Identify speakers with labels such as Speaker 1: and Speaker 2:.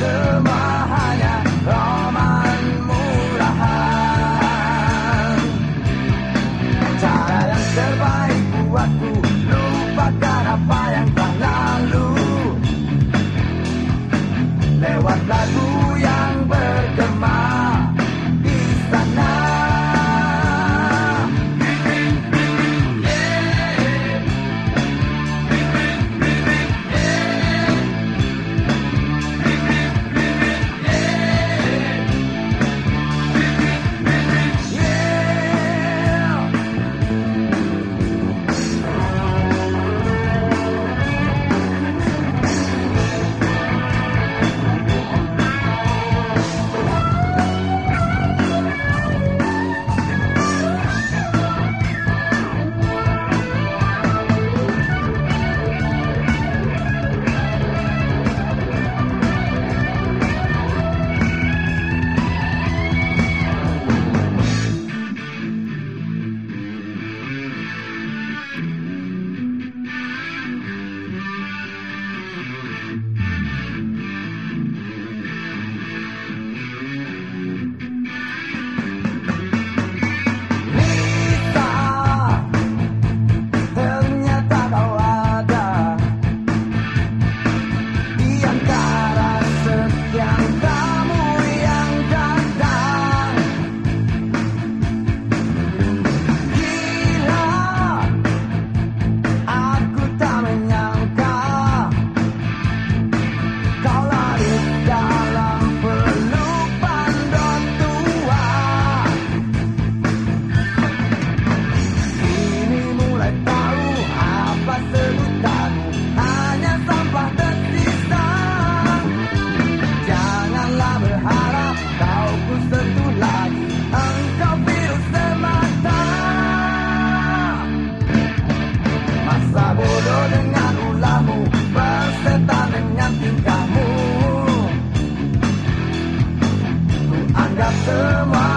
Speaker 1: the come.